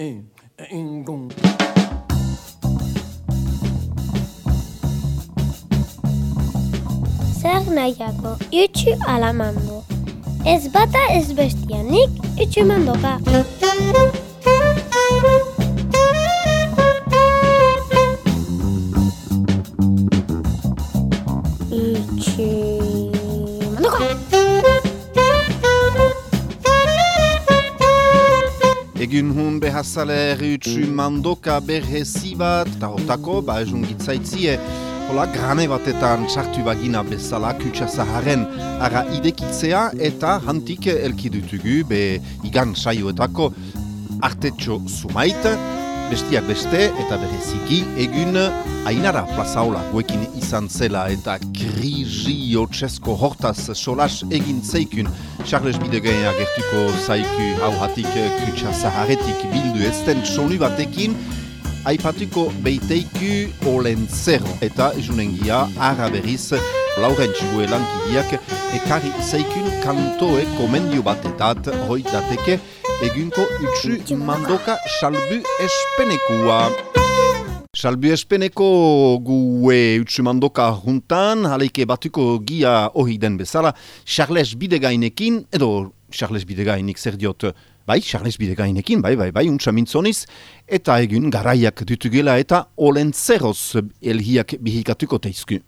Zer nahiago, itxu alamando. Ez bata ez bestia, nik itxu mandoka. Egun hun behazale erriutsu mandoka berhezi bat, eta hortako, ba egun gitzaitzie, hola grane batetan txartu bagina bezala kutsa zaharen ara idekitzea eta hantik elkidutugu be igan saioetako artetxo sumait, bestiak beste eta bereziki egun ainara plazaola guekin izan zela eta krisi otsesko hortaz solas egin zeikun Charles Bidegain agertuko zaiku hau hatik kutsa zaharetik bildu ezten sonu batekin aipatuko beiteiku olen zero eta junengia ara berriz Laurentz lankidiak ekarri zeikun kantoe komendio batetat hoi dateke egunko utsu mandoka salbu espenekua. Salbu espeneko gue utsu mandoka juntan, haleike batuko gia hori den bezala, Charles Bidegainekin, edo Charles Bidegainik zer diot, bai, Charles Bidegainekin, bai, bai, bai, untsa mintzoniz, eta egun garaiak dutugela eta olen zeroz elhiak bihikatuko teizku.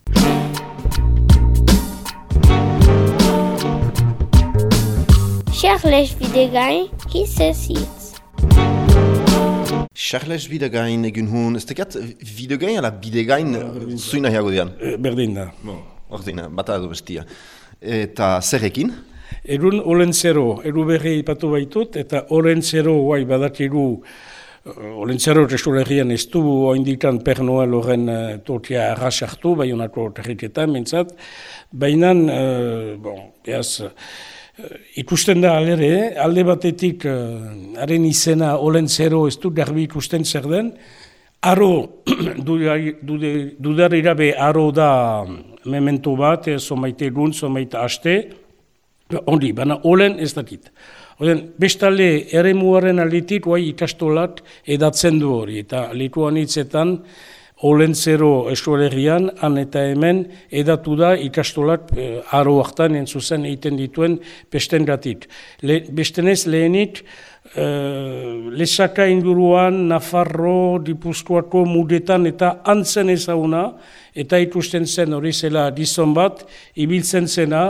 Charles Bidegain, kisesitz. Charles Bidegain egun hun, ez tekat Bidegain ala Bidegain zuina hiago dian? Eh, Berdin da. Ordina, bata edo bestia. Eta zerrekin? Erun olentzero, eru berri ipatu baitut, eta olentzero guai badakigu Olentzero restolegian ez du oindikan pernoel horren uh, tortia arrasartu, bai honako terriketan, mintzat. Baina, uh, bon, behaz, uh, ikusten da alere, alde batetik uh, haren izena olentzero ez du garbi ikusten zer den, Aro, dudar irabe aro da memento bat, eh, somaite egun, somaite aste, ondi, baina olen ez dakit. Oden, bestale ere muaren alitik, guai ikastolat edatzen du hori, eta likuan hitzetan, olentzero esualerian, han eta hemen, edatu da ikastolat eh, aro hartan entzuzen egiten dituen besten gatik. Le, bestenez lehenik, Uh, lesaka inguruan, Nafarro, Dipuzkoako mudetan eta antzen ezaguna, eta ikusten zen hori zela dizon bat, ibiltzen zena,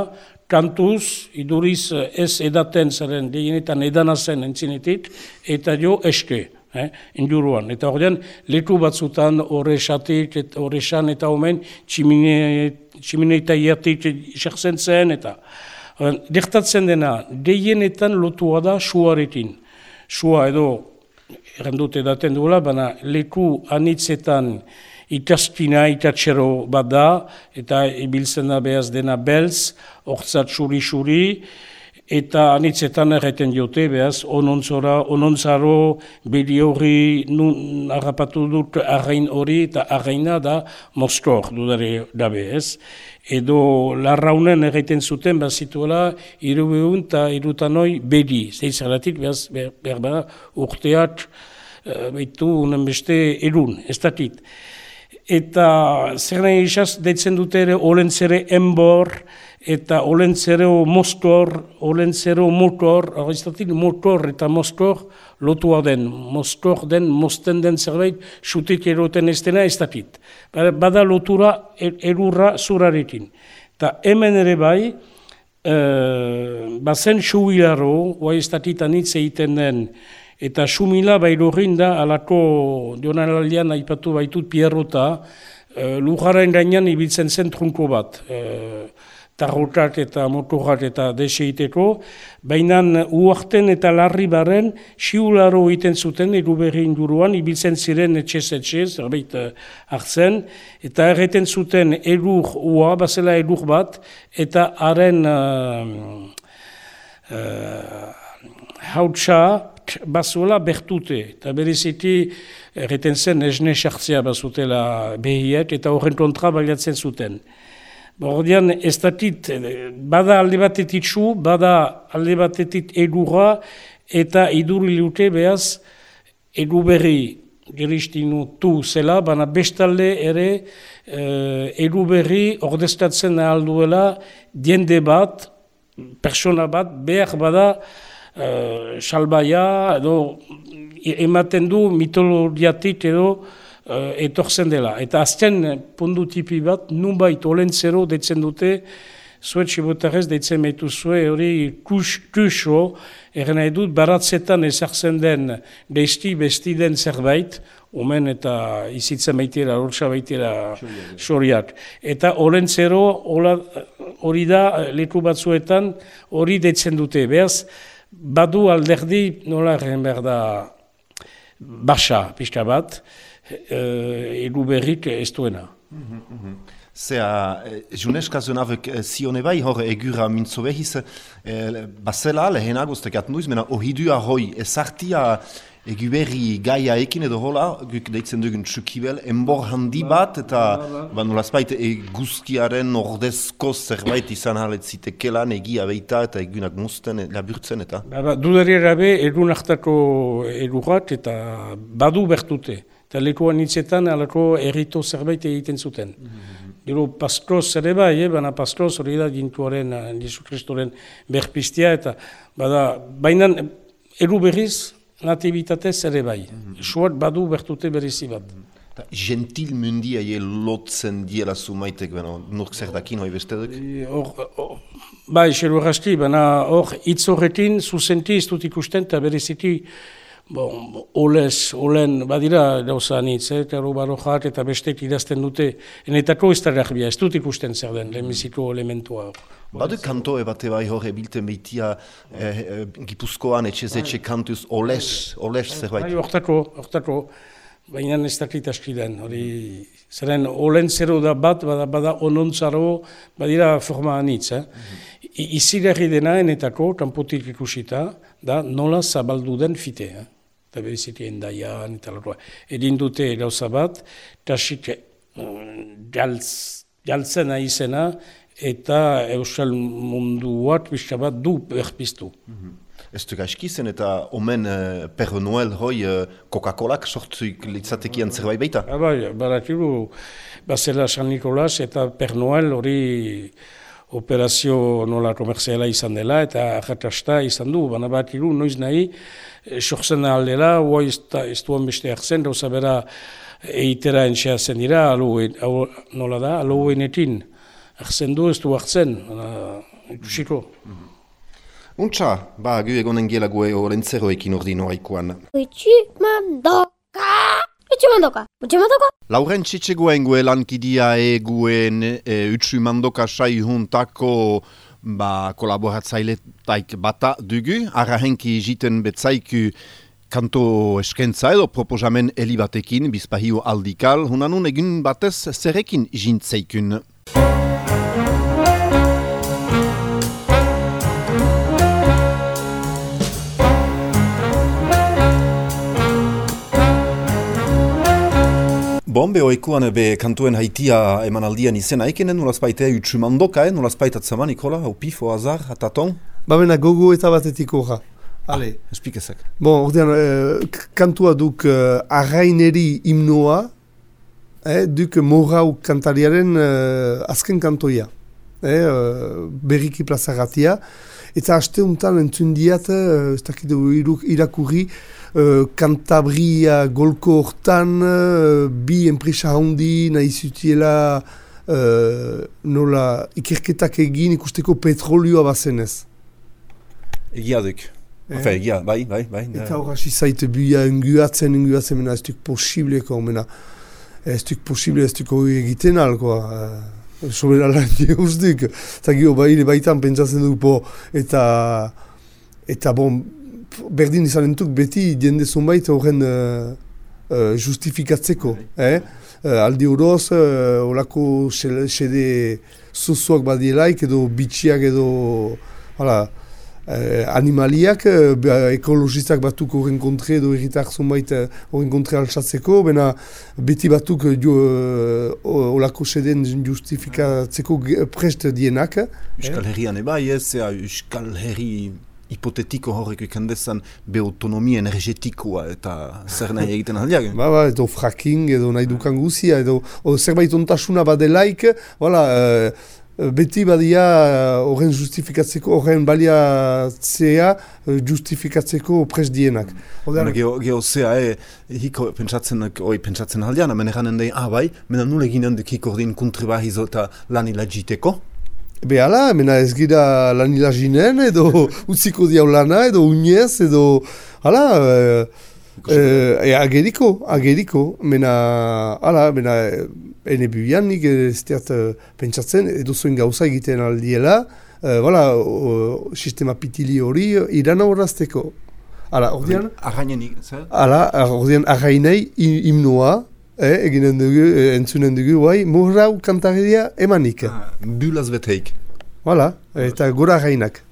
kantuz, iduriz ez edaten zaren, deienetan edana zen entzinetik, eta jo eske, eh, inguruan. Eta horrean, leku batzutan horre esatik, horre esan eta omen, tximineita iatik isertzen zen, eta Dertatzen dena, deienetan lotua da suarekin sua edo errandut edaten duela, baina leku anitzetan ikaspina, ikatxero bat da, eta ibiltzen da behaz dena belz, ortsat suri-suri, eta anitzetan erreten diote, behaz, onontzora, onontzaro, bedi hori, nun harrapatu dut arrain hori, eta arraina da Moskor, dudare dabe, ez? edo larraunen egiten zuten, behar zituela, irubehun eta irutanoi bedi, zeitzaratik, behar, behar, behar, urteak, behitu, unen beste, erun, ez dakit. Eta zer nahi isaz, deitzen dute ere, olentzere enbor, eta olentzero moskor, olentzero motor, arreztatik motor eta moskor lotua den, moskor den, mosten den zerbait, sutik eroten ez dena ez dakit. Bada lotura er, erurra zurarekin. Eta hemen ere bai, e, bazen subilaro, oa ez dakit anitze egiten den, eta sumila bai da, alako dionalalian aipatu baitut pierrota, e, lujaren gainean ibiltzen zen trunko bat. E, tarrotak eta motorrak eta deseiteko, baina uarten eta larri baren siularo egiten zuten eruberri inguruan, ibiltzen ziren etxez etxez, zerbait eh, hartzen, eta erreten zuten elur ua, bazela elur bat, eta haren uh, uh, hautsa bazuela bertute, eta bereziti erreten zen esne sartzea bazutela behiek, eta horren kontra baliatzen zuten. Bordian, ez datit, bada alde batetit bada alde batetit egurra, eta iduri lute behaz, edu berri giristinu tu zela, baina bestalde ere eh, edu berri ordezkatzen alduela diende bat, persona bat, behar bada eh, salbaia edo ematen du mitologiatik edo eh, etortzen dela. Eta azten pundu tipi bat, nunbait olentzero detzen dute, zuet sibotarez deitzen meitu zue hori kus, kuso, eren nahi dut baratzetan ezartzen den deizti besti den zerbait, omen eta izitzen baitira, urtsa baitira soriak. Eta horren zero hori da leku batzuetan hori deitzen dute. Beaz, badu alderdi nola erren behar da basa pixka bat, e, berrik ez duena. Zea, eh, junez kazuen avek eh, zione bai hor egura mintzo behiz, eh, basela lehen agustek at nuiz, mena ohidua hoi ezartia eguberri gaia ekin edo hola, guk deitzen dugun txukibel, enbor handi bat, eta ba, nolazbait eguzkiaren ordezko zerbait izan halet zitekelan egia beita eta egunak musten, laburtzen eta. Ba, ba, Dudari erabe, egun hartako egurat eta badu bertute. Eta lekuan hitzetan, alako errito zerbait egiten zuten. Gero paskroz ere bai, eh? baina paskroz hori da gintuaren, eh, Jesu Kristoren berpistia, eta bada, baina eru berriz natibitatez ere bai. Mm badu bertute berrizi bat. Mm Gentil mundia je lotzen diela zumaitek, baina nork zer dakin hoi beste duk? Bai, xeru errasti, baina hor hitz horretin zuzenti ez dut ikusten, eta berriziti bon, olez, olen, badira gauza nitz, eh, eta barojak eta bestek idazten dute, enetako ez da ez dut ikusten zer den, lehenbiziko elementua. Badu kanto ebate bai hori bilten behitia eh, eh, gipuzkoan etxez etxe kantuz olez, olez zerbait. Bai, ortako, ortako, baina ez dakit askiren, hori, zeren olen zero da bat, bada, bada onontzaro, badira forma anitz, eh? Mm -hmm. Dena enetako, kanpotik ikusita, da nola zabaldu den fite. Eh? Eta beriziti endaian, eta lorua. Edin dute gauza bat, tasik mm, jaltzen izena, eta euskal munduak bizka bat du berpiztu. Mm -hmm. Ez du gaizkizen eta omen uh, Perro Noel hoi uh, Coca-Colak sortzuik litzatekian zerbait baita? Ah, bai, barakiru, bazela San Nicolas eta Perro Noel hori operazio nola komerziala izan dela eta jatasta izan du, baina bat iru, noiz nahi, e, sortzen aldela, hoa ez duen beste hartzen, dauza bera eitera entxea zen dira, alu, nola da, alu enetin, hartzen du ez du hartzen, ikusiko. Untxa, ba, gu egonen gela gu horrentzeroekin ordi noraikoan. Uitsi mandoka! Utsu mandoka, mandoka. Lauren txetxegoen gue lankidia eguen e, utsu mandoka sai juntako ba, kolaboratzaile taik bata dugu. Arra henki jiten betzaiku kanto eskentza edo proposamen elibatekin bizpahio aldikal. Hunanun egun batez zerekin jintzeikun. Bon, be oikuan be kantuen haitia eman aldian izena ekenen, nolaz baitea utsu mandoka, eh? nolaz baita tzaman, Nikola, hau pifo, azar, ataton? Ba bena gogo eta batetik horra. Ale. Ah, espik ezak. Bon, ordean, eh, kantua duk eh, arraineri imnoa, eh, duk morau kantariaren eh, azken kantoia. Eh, eh, berriki plazagatia. Eta haste untan entzun diat, eh, ez dakit irakurri, uh, Kantabria golko hortan uh, bi enpresa handi nahi zutiela uh, nola ikerketak egin ikusteko petrolioa bazenez. Egia duk. Eh? Enfin, egia, bai, bai, bai. Eta hor hasi zaite buia unguatzen, unguatzen, mena ez duk posibleko, mena ez duk posible, ez duk hori egiten alkoa. Uh, sobera lan diaustuk. Eta gio, bai, baitan pentsatzen duk, po, eta eta bon, berdin izan entuk beti jende zunbait horren uh, uh, justifikatzeko. Eh? Uh, aldi uroz, uh, olako sede zuzuak badielaik edo bitxiak edo hala, uh, animaliak, uh, ekologistak batuk horren kontre edo erritak zunbait horren kontre altsatzeko, bena beti batuk uh, olako seden justifikatzeko prest dienak. Euskal Herrian eba, ez, Euskal Herri hipotetiko horrek ikan dezan be autonomia energetikoa eta zer nahi egiten aldiak. Ba, ba, edo fracking edo nahi dukan guzia, edo o, zerbait ontasuna badelaik, voilà, uh, beti badia horren uh, justifikatzeko, horren baliatzea uh, justifikatzeko presdienak. Odean... Geho, geho zea, e, hiko pentsatzen, oi pentsatzen aldean, amen eganen dain, ah bai, mena nule ginen dek hiko ordin kontribahizo eta lanila jiteko? Be ala, mena ez gira lanila jinen, edo utziko diau lana, edo unez, edo, ala, uh, Eh, e, ageriko, ageriko, mena, ala, mena, ene bibian nik ez teat pentsatzen, edo zuen gauza egiten aldiela, uh, voilà, uh, sistema pitili hori irana horrazteko. Ala, ordean? Arrainenik, zer? Ala, ordean, arrainei imnoa, eh, eginen dugu, entzunen dugu, bai, murrau kantaredia emanik. Ah, bulaz beteik. Voilà, eta gora arrainak.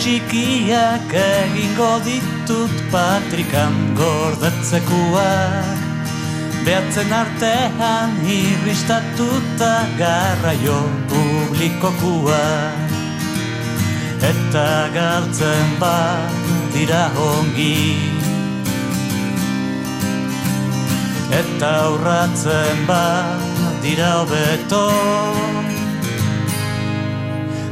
txikiak egingo ditut patrikan gordetzekuak Beatzen artean irristatuta garraio publikokuak Eta galtzen bat dira hongi Eta aurratzen bat dira hobeton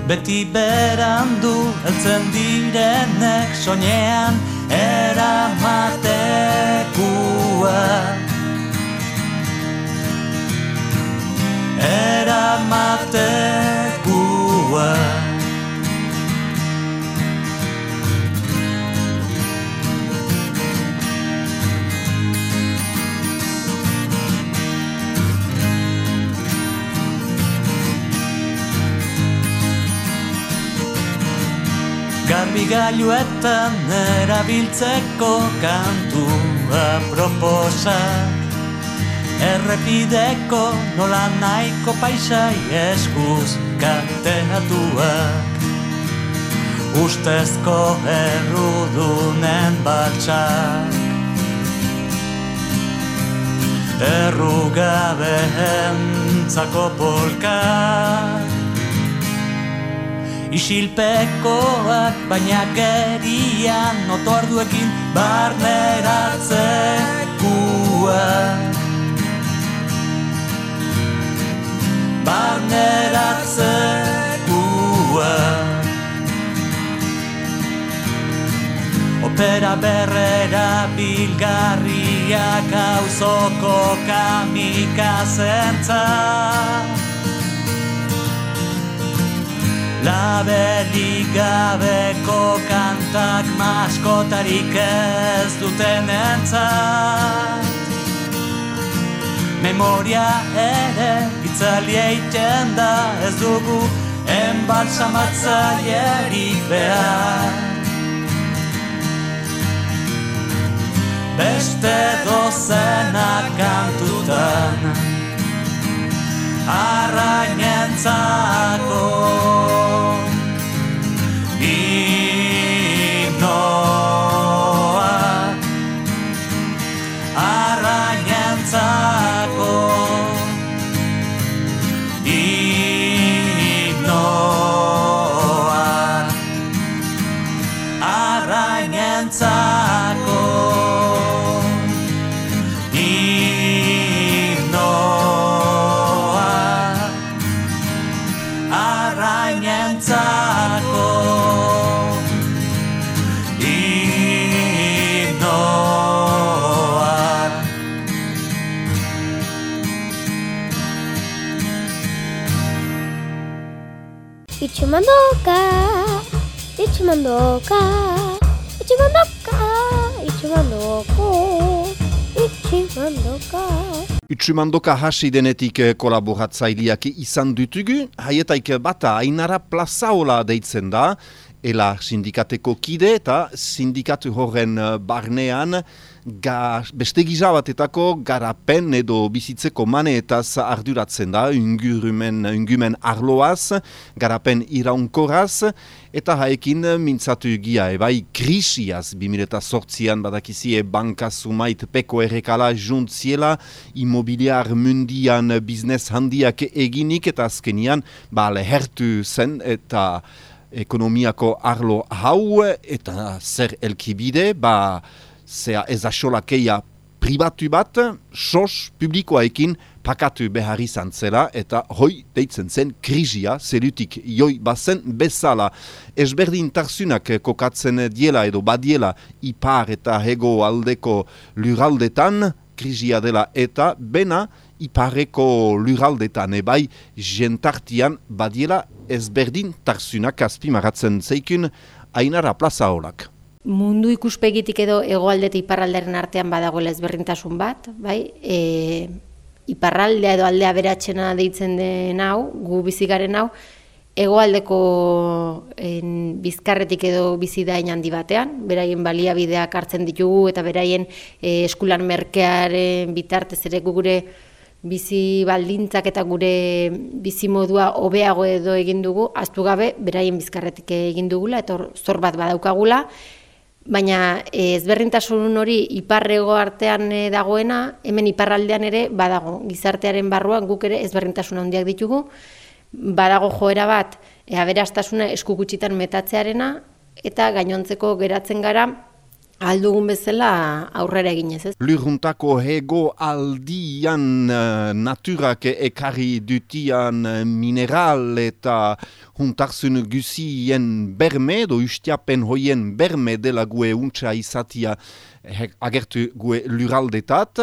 Beti berandu heltzen direnek soinean eramatekua Eramatekua Garbi gailuetan erabiltzeko kantua proposak Errepideko nola nahiko paisai eskuz katenatuak Ustezko errudunen batxak Errugabeen zako polkak. Isilpekoak baina gerian otorduekin barneratzekua Barneratzekua Opera berrera bilgarriak hauzoko kamikazentzak Laberik gabeko kantak maskotarik ez duten entzat Memoria ere itzali eiten da ez dugu enbalsamatzailerik behar. Beste dozenak kantutan arrainentzako Ichimandoka, Ichimandoka, Ichimandoka, Ichimandoko, Ichimandoka. Itsumandoka hasi denetik kolaboratzaileak izan dutugu, haietaik bata ainara plazaola deitzen da, ela sindikateko kide eta sindikatu horren barnean ga, beste gizabatetako garapen edo bizitzeko maneetaz arduratzen da, ungurumen, ungumen arloaz, garapen iraunkoraz, eta haekin mintzatu gia ebai krisiaz, 2008an badakizie banka sumait peko errekala juntziela, imobiliar mundian biznes handiak eginik, eta azkenian, ba, lehertu zen, eta ekonomiako arlo hau, eta zer elkibide, ba, zea ez keia pribatu bat, sos publikoaekin pakatu behar izan zela, eta hoi deitzen zen krizia, zerutik joi bazen bezala. Ezberdin tarzunak kokatzen diela edo badiela ipar eta hego aldeko luraldetan, krizia dela eta bena ipareko luraldetan ebai jentartian badiela ezberdin tarzunak azpimaratzen zeikun ainara plaza horak mundu ikuspegitik edo hegoalde iparralderen artean badago ezberdintasun bat, bai? E, iparraldea edo aldea beratzena deitzen den hau, gu bizigaren hau, hegoaldeko en, bizkarretik edo bizi da handi batean, beraien baliabideak hartzen ditugu eta beraien e, eskulan merkearen bitartez ere gure bizi baldintzak eta gure bizi modua hobeago edo egin dugu, aztu gabe beraien bizkarretik egin dugula eta zor bat badaukagula, baina eh, ezberdintasun hori iparrego artean eh, dagoena, hemen iparraldean ere badago, gizartearen barruan guk ere ezberdintasun handiak ditugu, badago joera bat, e, aberastasuna eskukutsitan metatzearena, eta gainontzeko geratzen gara, aldugun bezala aurrera eginez, ez? Lurruntako hego aldian uh, naturak ekarri dutian uh, mineral eta juntarzun guzien berme, do ustiapen hoien berme dela gue untsa izatia agertu gue luraldetat,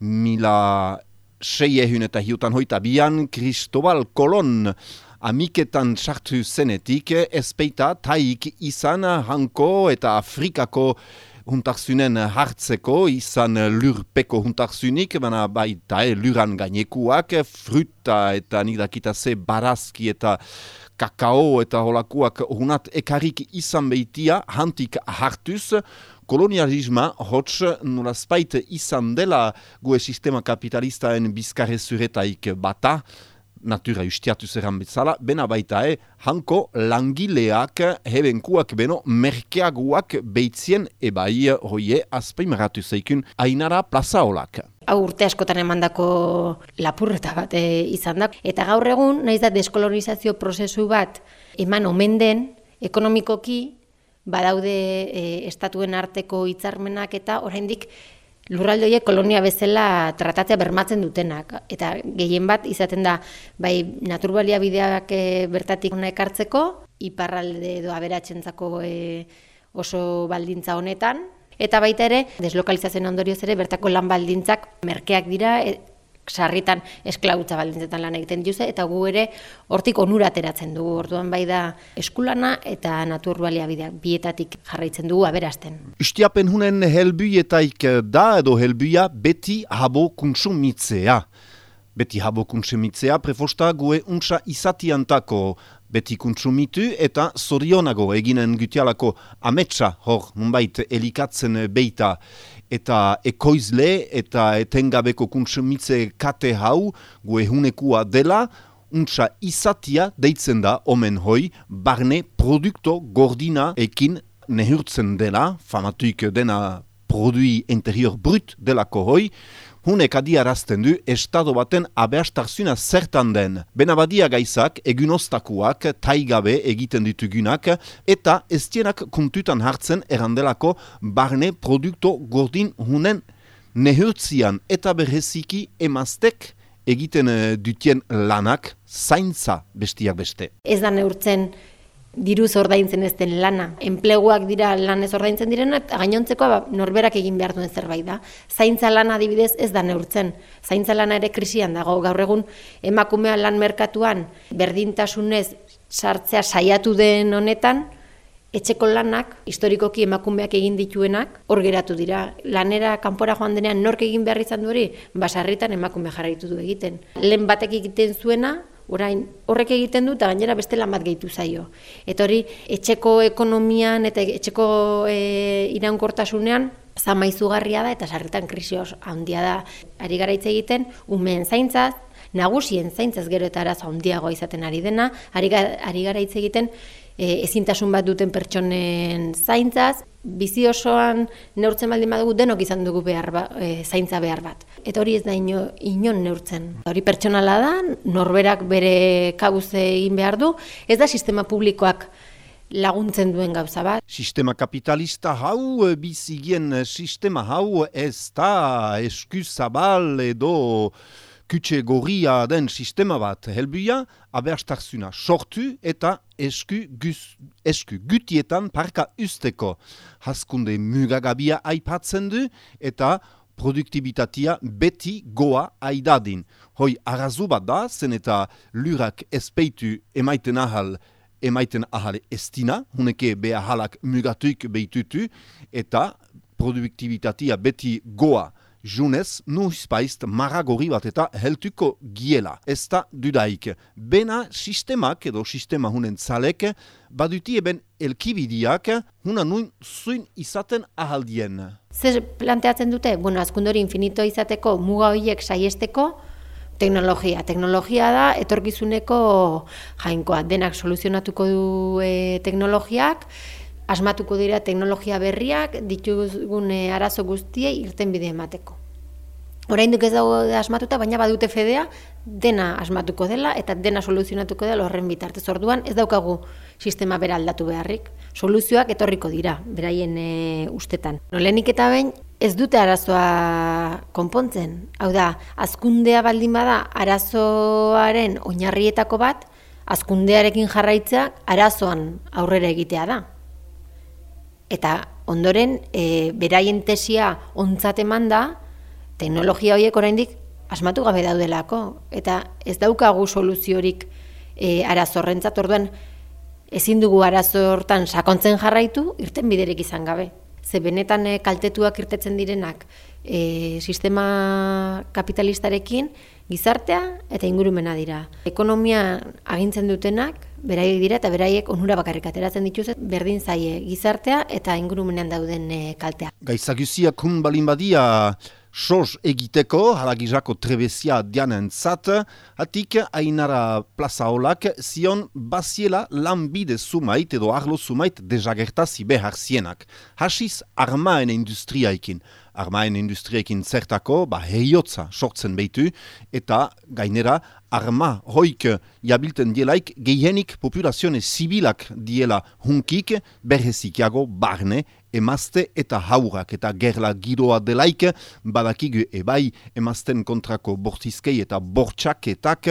mila seiehun eta hiutan hoita bian, Cristobal Colon amiketan sartu zenetik, ezpeita taik izan hanko eta Afrikako huntarzunen hartzeko, izan lurpeko huntarzunik, baina baita e, luran gainekuak, fruta eta nik dakita ze barazki eta kakao eta holakuak hunat ekarik izan behitia, hantik hartuz, kolonialisma hotz nolazpait izan dela gue sistema kapitalistaen bizkarrezuretaik bata, natura ustiatu zeran bezala, bena baita e, hanko langileak hebenkuak beno merkeaguak beitzien ebai hoie azpeimaratu zeikun ainara plaza olak. Hau urte askotan emandako lapurreta bat e, izan da. Eta gaur egun, naiz da deskolonizazio prozesu bat eman omen den, ekonomikoki, badaude e, estatuen arteko hitzarmenak eta oraindik lurralde kolonia bezala tratatzea bermatzen dutenak. Eta gehien bat izaten da, bai naturbalia bideak e, bertatik hona ekartzeko, iparralde edo aberatzentzako e, oso baldintza honetan, Eta baita ere, deslokalizazioen ondorioz ere, bertako lan baldintzak merkeak dira, e, sarritan esklautza baldintzetan lan egiten duze, eta gu ere hortik onura ateratzen dugu, orduan bai da eskulana eta naturbalia bideak bietatik jarraitzen dugu aberazten. Istiapen hunen helbuietaik da edo helbuia beti habo konsumitzea. Beti habo konsumitzea prefosta gue untsa izatiantako beti kontsumitu eta zorionago eginen gutialako ametsa hor nunbait elikatzen beita eta ekoizle eta etengabeko kuntsumitze kate hau gue hunekua dela, untsa izatia deitzen da omen hoi, barne produkto gordina ekin nehurtzen dela, famatuik dena produi interior brut delako hoi, hunek adiarazten du estado baten abeastarzuna zertan den. Benabadia gaizak, egunostakuak, taigabe egiten ditugunak, eta estienak kuntutan hartzen erandelako barne produkto gordin hunen nehurtzian eta berreziki emaztek egiten eh, dutien lanak zaintza bestiak beste. Ez da neurtzen diruz ordaintzen ez den lana. Enpleguak dira lan ez ordaintzen direna, eta gainontzekoa ba, norberak egin behar duen zerbait da. Zaintza lana adibidez ez da neurtzen. Zaintza lana ere krisian dago. Gaur egun emakumea lan merkatuan berdintasunez sartzea saiatu den honetan, etxeko lanak, historikoki emakumeak egin dituenak, hor geratu dira. Lanera kanpora joan denean nork egin behar izan du hori, basarritan emakume jarraitu du egiten. Lehen batek egiten zuena, orain horrek egiten du eta gainera beste lan bat gehitu zaio. Eta hori etxeko ekonomian eta etxeko e, iraunkortasunean zama izugarria da eta sarritan krisi handia da. Ari gara hitz egiten, umeen zaintzaz, nagusien zaintzaz gero eta arazo handiagoa izaten ari dena, ari, ari gara hitz egiten, e, ezintasun bat duten pertsonen zaintzaz, bizi osoan neurtzen baldin badugu denok izan dugu behar ba, e, zaintza behar bat. Eta hori ez da ino, inon neurtzen. Hori pertsonala da, norberak bere kabuz egin behar du, ez da sistema publikoak laguntzen duen gauza bat. Sistema kapitalista hau, eh, bizigien eh, sistema hau, ez da eskuzabal edo kutxe gorria den sistema bat helbuia, aberstarzuna sortu eta esku, guz, esku gutietan parka usteko. Haskunde mugagabia aipatzen du eta produktibitatia beti goa aidadin. Hoi, arazu bat da, zen eta lurak espeitu emaiten ahal emaiten ahal estina, huneke be ahalak mugatuik behitutu, eta produktibitatia beti goa junez, nuizpaizt maragori bat eta heltuko giela. Ez da dudaik. Bena sistemak edo sistema hunen zalek, baduti eben elkibidiak, huna nuin zuin izaten ahaldien. Zer planteatzen dute? Bueno, azkundori infinito izateko muga horiek saiesteko teknologia. Teknologia da etorkizuneko jainkoa. Denak soluzionatuko du e, teknologiak, asmatuko dira teknologia berriak, ditugun e, arazo guztiei irten bide emateko. Oraindik ez dago asmatuta, baina badute fedea dena asmatuko dela eta dena soluzionatuko dela horren bitartez. Orduan ez daukagu sistema bera aldatu beharrik. Soluzioak etorriko dira, beraien e, ustetan. Nolenik eta behin ez dute arazoa konpontzen. Hau da, azkundea baldin bada arazoaren oinarrietako bat, azkundearekin jarraitzea arazoan aurrera egitea da. Eta ondoren, e, beraien tesia ontzat eman da, teknologia horiek oraindik asmatu gabe daudelako. Eta ez daukagu soluziorik e, arazorrentzat, orduan ezin dugu arazo hortan sakontzen jarraitu, irten biderik izan gabe. Ze benetan e, kaltetuak irtetzen direnak e, sistema kapitalistarekin gizartea eta ingurumena dira. Ekonomia agintzen dutenak, beraiek dira eta beraiek onura bakarrik ateratzen dituzet, berdin zaie gizartea eta ingurumenean dauden e, kaltea. Gaizaguziak hun balin badia sos egiteko, halagizako trebezia dianen zat, hatik ainara plazaolak zion baziela lanbide sumait edo arlo sumait dejagertazi behar zienak. Hasiz armaen industriaikin. Armaen industriaikin zertako, ba heiotza sortzen behitu, eta gainera arma hoik jabilten dielaik gehienik populazione zibilak diela hunkik berrezikiago barne emazte eta haurak eta gerla giroa delaik badakigu ebai emazten kontrako bortizkei eta bortxaketak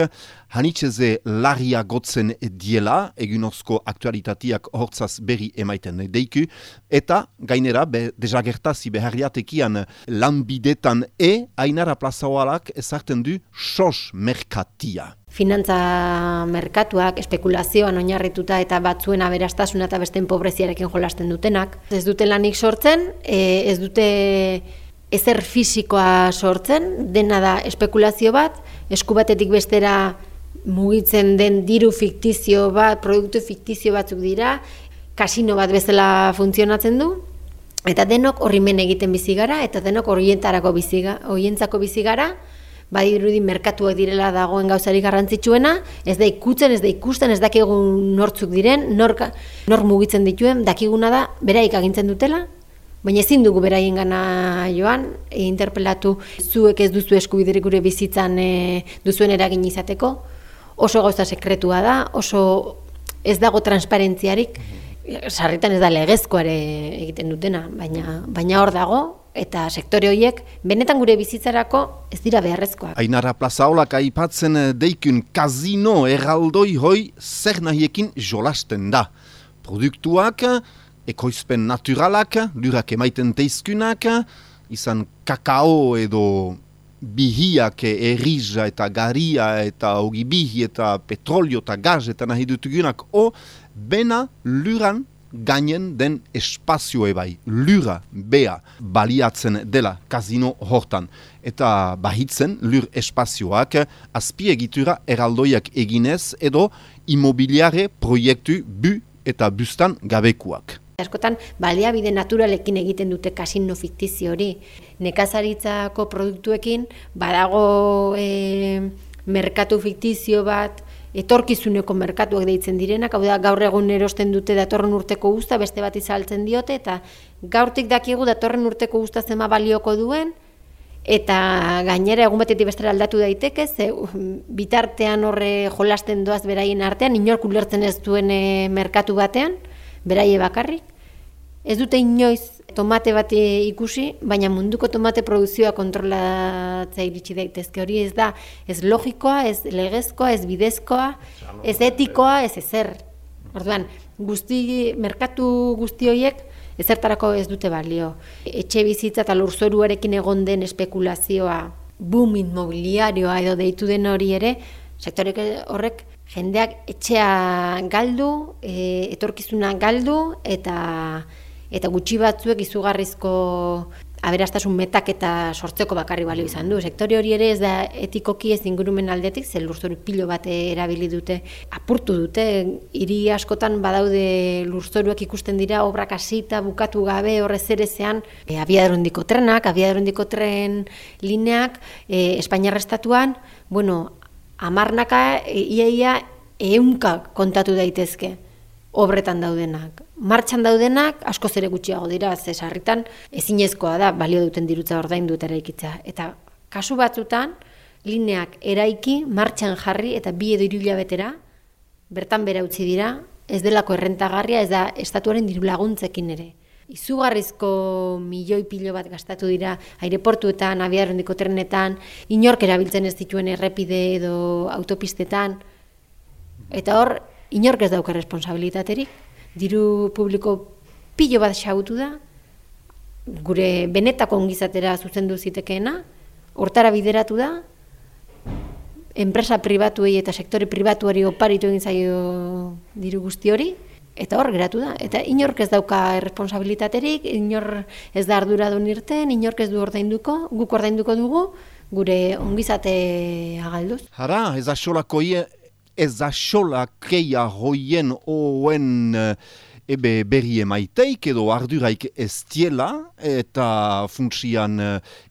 hanitzeze larria gotzen diela egunozko aktualitatiak hortzaz berri emaiten deiku eta gainera be, dejagertazi beharriatekian lanbidetan e ainara plazaoalak ezarten du sos merkatia. Finantza merkatuak, espekulazioan oinarrituta eta batzuen aberastasuna eta besteen pobreziarekin jolasten dutenak. Ez dute lanik sortzen, e, ez dute ezer fisikoa sortzen, dena da espekulazio bat, esku batetik bestera mugitzen den diru fiktizio bat, produktu fiktizio batzuk dira, kasino bat bezala funtzionatzen du, eta denok horri men egiten bizi gara, eta denok horientarako bizi horientzako bizi gara, badirudi merkatuak direla dagoen gauzarik garrantzitsuena, ez da ikutzen, ez da ikusten, ez dakigu nortzuk diren, nor, nor mugitzen dituen, dakiguna da, beraik agintzen dutela, baina ezin dugu beraien gana joan, e, interpelatu, zuek ez duzu eskubiderik gure bizitzan e, duzuen eragin izateko, oso gauza sekretua da, oso ez dago transparentziarik, sarritan ez da legezkoare egiten dutena, baina, baina hor dago, eta sektore horiek benetan gure bizitzarako ez dira beharrezkoak. Ainara plazaolak aipatzen eh, deikun kazino erraldoi hoi zer nahiekin jolasten da. Produktuak, ekoizpen naturalak, lurak emaiten teizkunak, izan kakao edo bihiak, erriza eta garia eta ogi bihi eta petrolio eta gaz eta nahi dutugunak, o bena luran gainen den espazio ebai, lura, bea, baliatzen dela kazino hortan. Eta bahitzen lur espazioak azpiegitura eraldoiak eginez edo imobiliare proiektu bu eta bustan gabekuak. Askotan, baliabide naturalekin egiten dute kasino fiktizio hori. Nekazaritzako produktuekin, badago e, merkatu fiktizio bat, etorkizuneko merkatuak deitzen direnak, hau da gaur egun erosten dute datorren urteko guzta, beste bat izaltzen diote, eta gaurtik dakigu datorren urteko guzta zema balioko duen, eta gainera egun batetik bestera aldatu daiteke, ze bitartean horre jolasten doaz beraien artean, inork ulertzen ez duen eh, merkatu batean, beraie bakarrik. Ez dute inoiz tomate bat ikusi, baina munduko tomate produzioa kontrolatzea iritsi daitezke. Hori ez da, ez logikoa, ez legezkoa, ez bidezkoa, ez etikoa, ez ezer. Orduan, guzti, merkatu guzti horiek ezertarako ez dute balio. Etxe bizitza eta lurzoruarekin egon den espekulazioa, boom inmobiliarioa edo deitu den hori ere, sektorek horrek jendeak etxea galdu, e, etorkizuna galdu eta eta gutxi batzuek izugarrizko aberastasun metak eta sortzeko bakarri balio izan du. Sektore hori ere ez da etikoki ez ingurumen aldetik, zel lurzoru pilo bat erabili dute, apurtu dute, hiri askotan badaude lurzoruak ikusten dira, obrak hasita bukatu gabe horrez ere zean, e, abiadurundiko trenak, abiadurundiko tren lineak, e, Espainiar estatuan, bueno, amarnaka, e, iaia, eunka kontatu daitezke obretan daudenak. Martxan daudenak asko zere gutxiago dira, ze sarritan ezinezkoa da balio duten dirutza ordain dut eraikitza. Eta kasu batzutan, lineak eraiki, martxan jarri eta bi edo irula betera, bertan bera utzi dira, ez delako errentagarria, ez da estatuaren diru laguntzekin ere. Izugarrizko milioi pilo bat gastatu dira aireportuetan, abiarrondiko trenetan, inork erabiltzen ez dituen errepide edo autopistetan. Eta hor, inork ez dauka responsabilitaterik, diru publiko pilo bat xautu da, gure benetako ongizatera zuzendu zitekeena, hortara bideratu da, enpresa pribatuei eta sektore pribatuari oparitu egin zaio diru guzti hori, eta hor geratu da. Eta inork ez dauka responsabilitaterik, inor ez da ardura duen irten, inork ez du ordainduko, guk ordainduko dugu, gure ongizate agalduz. Hara, ez asolako ez asola keia hoien oen eh, ebe berri emaiteik edo arduraik ez tiela eta funtsian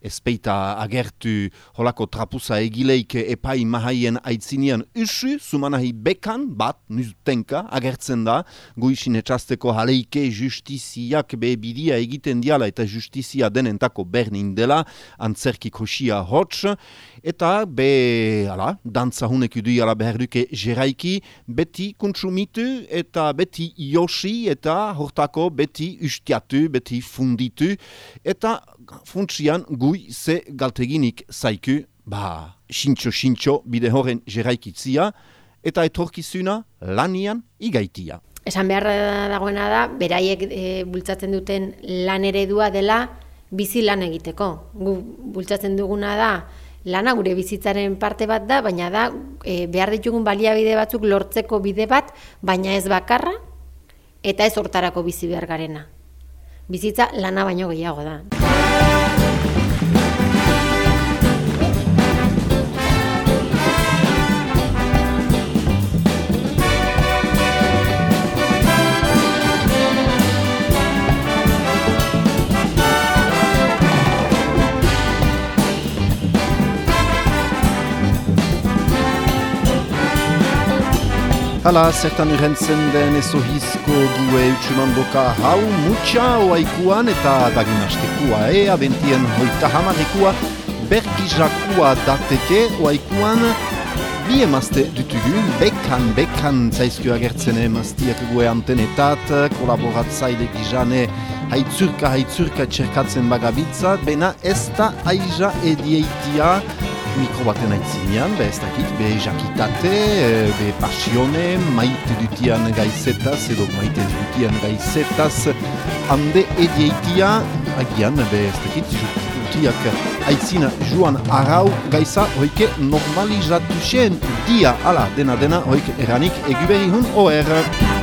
ezpeita eh, agertu holako trapuza egileik epai mahaien aitzinian usu, sumanahi bekan, bat, nuzutenka, agertzen da, guixin etxasteko haleike justiziak be bidia egiten diala eta justizia denentako bernin dela, antzerki kosia hots, eta be, ala, dantza hunek iduiala behar duke jeraiki, beti kontsumitu eta beti josi eta hortako beti ustiatu, beti funditu, eta funtsian gui ze galteginik zaiku, ba, xintxo-xintxo bide horren jeraikitzia, eta etorkizuna lanian igaitia. Esan behar dagoena da, beraiek e, bultzatzen duten lan eredua dela bizi lan egiteko. Gu bultzatzen duguna da, lana gure bizitzaren parte bat da, baina da e, behar ditugun baliabide batzuk lortzeko bide bat, baina ez bakarra eta ez hortarako bizi behar garena. Bizitza lana baino gehiago da. Hala, zertan urrentzen den ezohizko gue utsumandoka hau mutxa oaikuan eta dagin astekua, e, abentien hoita hamarikua bergizakua dateke oaikuan. Bi emazte dutugu, bekan, bekan zaizkio agertzen emaztiak gue antenetat, kolaboratzaile gizane haitzurka, haitzurka txerkatzen bagabitzat, bena ez da aiza edieitia, mikro baten aitzinean, be ez dakit, be jakitate, eh, be pasione, maite dutian gaizetaz, edo maite dutian gaizetaz, hande edieitia, agian, be ez dakit, jutiak aitzina joan arau gaiza hoike normalizatu xeen dia, ala, dena dena hoik eranik eguberi hun oer.